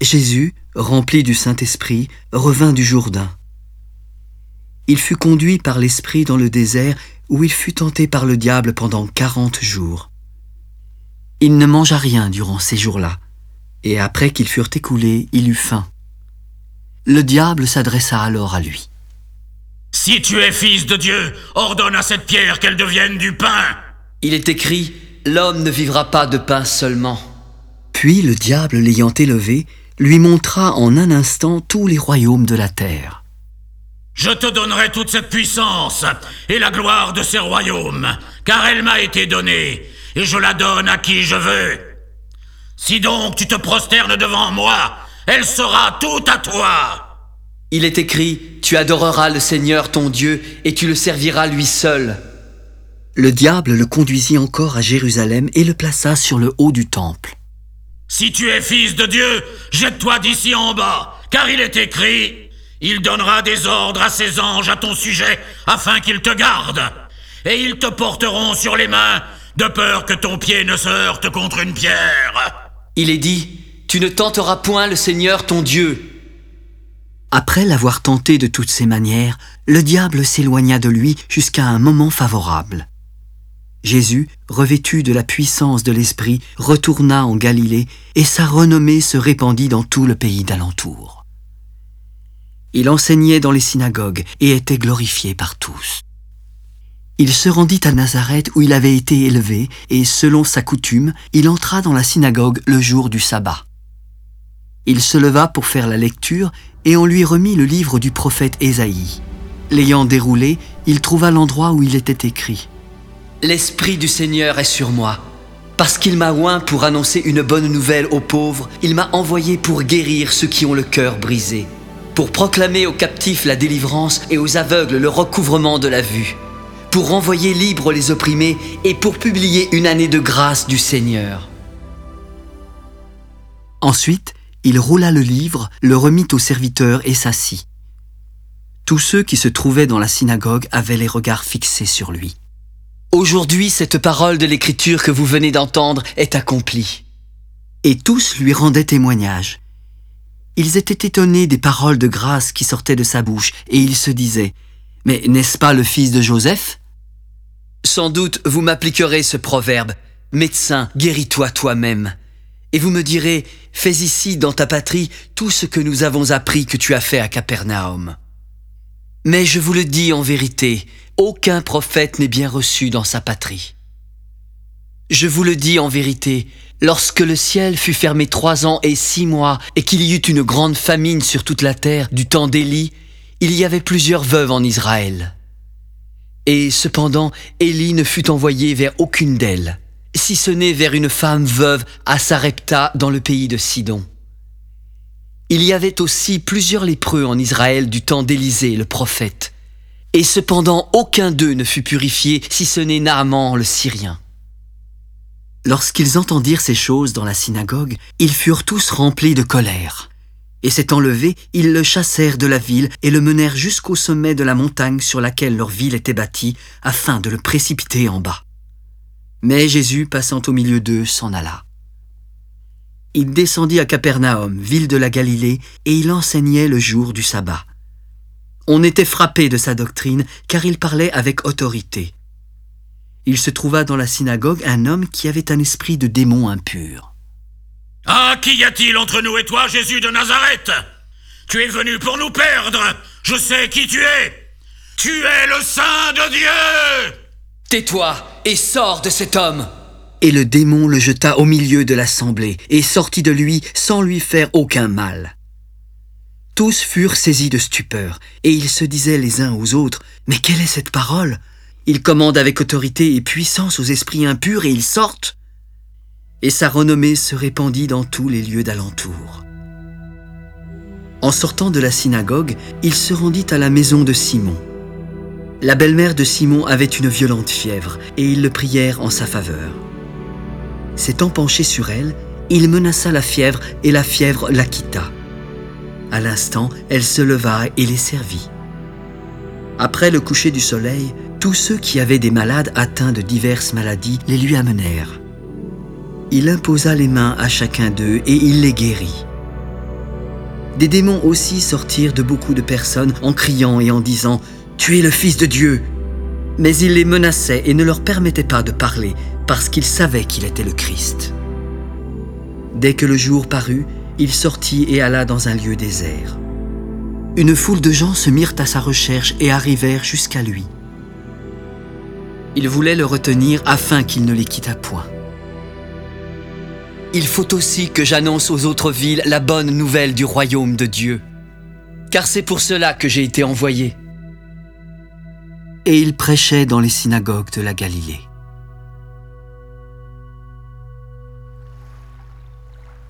Jésus, rempli du Saint-Esprit, revint du Jourdain. Il fut conduit par l'Esprit dans le désert où il fut tenté par le diable pendant quarante jours. Il ne mangea rien durant ces jours-là, et après qu'ils furent écoulés, il eut faim. Le diable s'adressa alors à lui. Si tu es fils de Dieu, ordonne à cette pierre qu'elle devienne du pain. Il est écrit, L'homme ne vivra pas de pain seulement. Puis le diable, l'ayant élevé, lui montra en un instant tous les royaumes de la terre. Je te donnerai toute cette puissance et la gloire de ces royaumes, car elle m'a été donnée, et je la donne à qui je veux. Si donc tu te prosternes devant moi, elle sera toute à toi. Il est écrit, Tu adoreras le Seigneur ton Dieu, et tu le serviras lui seul. Le diable le conduisit encore à Jérusalem et le plaça sur le haut du temple. Si tu es fils de Dieu, jette-toi d'ici en bas, car il est écrit, il donnera des ordres à ses anges à ton sujet, afin qu'ils te gardent, et ils te porteront sur les mains, de peur que ton pied ne se heurte contre une pierre. Il est dit, Tu ne tenteras point le Seigneur ton Dieu. Après l'avoir tenté de toutes ses manières, le diable s'éloigna de lui jusqu'à un moment favorable. Jésus, revêtu de la puissance de l'Esprit, retourna en Galilée, et sa renommée se répandit dans tout le pays d'alentour. Il enseignait dans les synagogues et était glorifié par tous. Il se rendit à Nazareth où il avait été élevé, et selon sa coutume, il entra dans la synagogue le jour du sabbat. Il se leva pour faire la lecture, et on lui remit le livre du prophète Ésaïe. L'ayant déroulé, il trouva l'endroit où il était écrit. L'Esprit du Seigneur est sur moi. Parce qu'il m'a oint pour annoncer une bonne nouvelle aux pauvres, il m'a envoyé pour guérir ceux qui ont le cœur brisé, pour proclamer aux captifs la délivrance et aux aveugles le recouvrement de la vue, pour renvoyer libres les opprimés et pour publier une année de grâce du Seigneur. Ensuite, il roula le livre, le remit au serviteur et s'assit. Tous ceux qui se trouvaient dans la synagogue avaient les regards fixés sur lui. Aujourd'hui, cette parole de l'Écriture que vous venez d'entendre est accomplie. Et tous lui rendaient témoignage. Ils étaient étonnés des paroles de grâce qui sortaient de sa bouche, et ils se disaient, Mais n'est-ce pas le fils de Joseph? Sans doute vous m'appliquerez ce proverbe, Médecin, guéris-toi toi-même. Et vous me direz, Fais ici dans ta patrie tout ce que nous avons appris que tu as fait à Capernaum. Mais je vous le dis en vérité, aucun prophète n'est bien reçu dans sa patrie. Je vous le dis en vérité, lorsque le ciel fut fermé trois ans et six mois, et qu'il y eut une grande famine sur toute la terre du temps d'Élie, il y avait plusieurs veuves en Israël. Et cependant, Élie ne fut envoyé vers aucune d'elles, si ce n'est vers une femme veuve à Sarepta dans le pays de Sidon. Il y avait aussi plusieurs lépreux en Israël du temps d'Élisée le prophète. Et cependant aucun d'eux ne fut purifié si ce n'est Naaman le Syrien. Lorsqu'ils entendirent ces choses dans la synagogue, ils furent tous remplis de colère. Et s'étant levés, ils le chassèrent de la ville et le menèrent jusqu'au sommet de la montagne sur laquelle leur ville était bâtie, afin de le précipiter en bas. Mais Jésus, passant au milieu d'eux, s'en alla. Il descendit à Capernaum, ville de la Galilée, et il enseignait le jour du sabbat. On était frappé de sa doctrine, car il parlait avec autorité. Il se trouva dans la synagogue un homme qui avait un esprit de démon impur. Ah, qu'y a-t-il entre nous et toi, Jésus de Nazareth? Tu es venu pour nous perdre. Je sais qui tu es. Tu es le Saint de Dieu. Tais-toi et sors de cet homme. Et le démon le jeta au milieu de l'assemblée et sortit de lui sans lui faire aucun mal. Tous furent saisis de stupeur, et ils se disaient les uns aux autres, Mais quelle est cette parole? Il commande avec autorité et puissance aux esprits impurs, et ils sortent. Et sa renommée se répandit dans tous les lieux d'alentour. En sortant de la synagogue, il se rendit à la maison de Simon. La belle-mère de Simon avait une violente fièvre, et ils le prièrent en sa faveur. S'étant penché sur elle, il menaça la fièvre et la fièvre la quitta. À l'instant, elle se leva et les servit. Après le coucher du soleil, tous ceux qui avaient des malades atteints de diverses maladies les lui amenèrent. Il imposa les mains à chacun d'eux et il les guérit. Des démons aussi sortirent de beaucoup de personnes en criant et en disant ⁇ Tu es le Fils de Dieu !⁇ Mais il les menaçait et ne leur permettait pas de parler parce qu'ils savaient qu'il était le Christ. Dès que le jour parut, il sortit et alla dans un lieu désert. Une foule de gens se mirent à sa recherche et arrivèrent jusqu'à lui. Ils voulaient le retenir afin qu'il ne les quittât point. Il faut aussi que j'annonce aux autres villes la bonne nouvelle du royaume de Dieu. Car c'est pour cela que j'ai été envoyé. Et il prêchait dans les synagogues de la Galilée.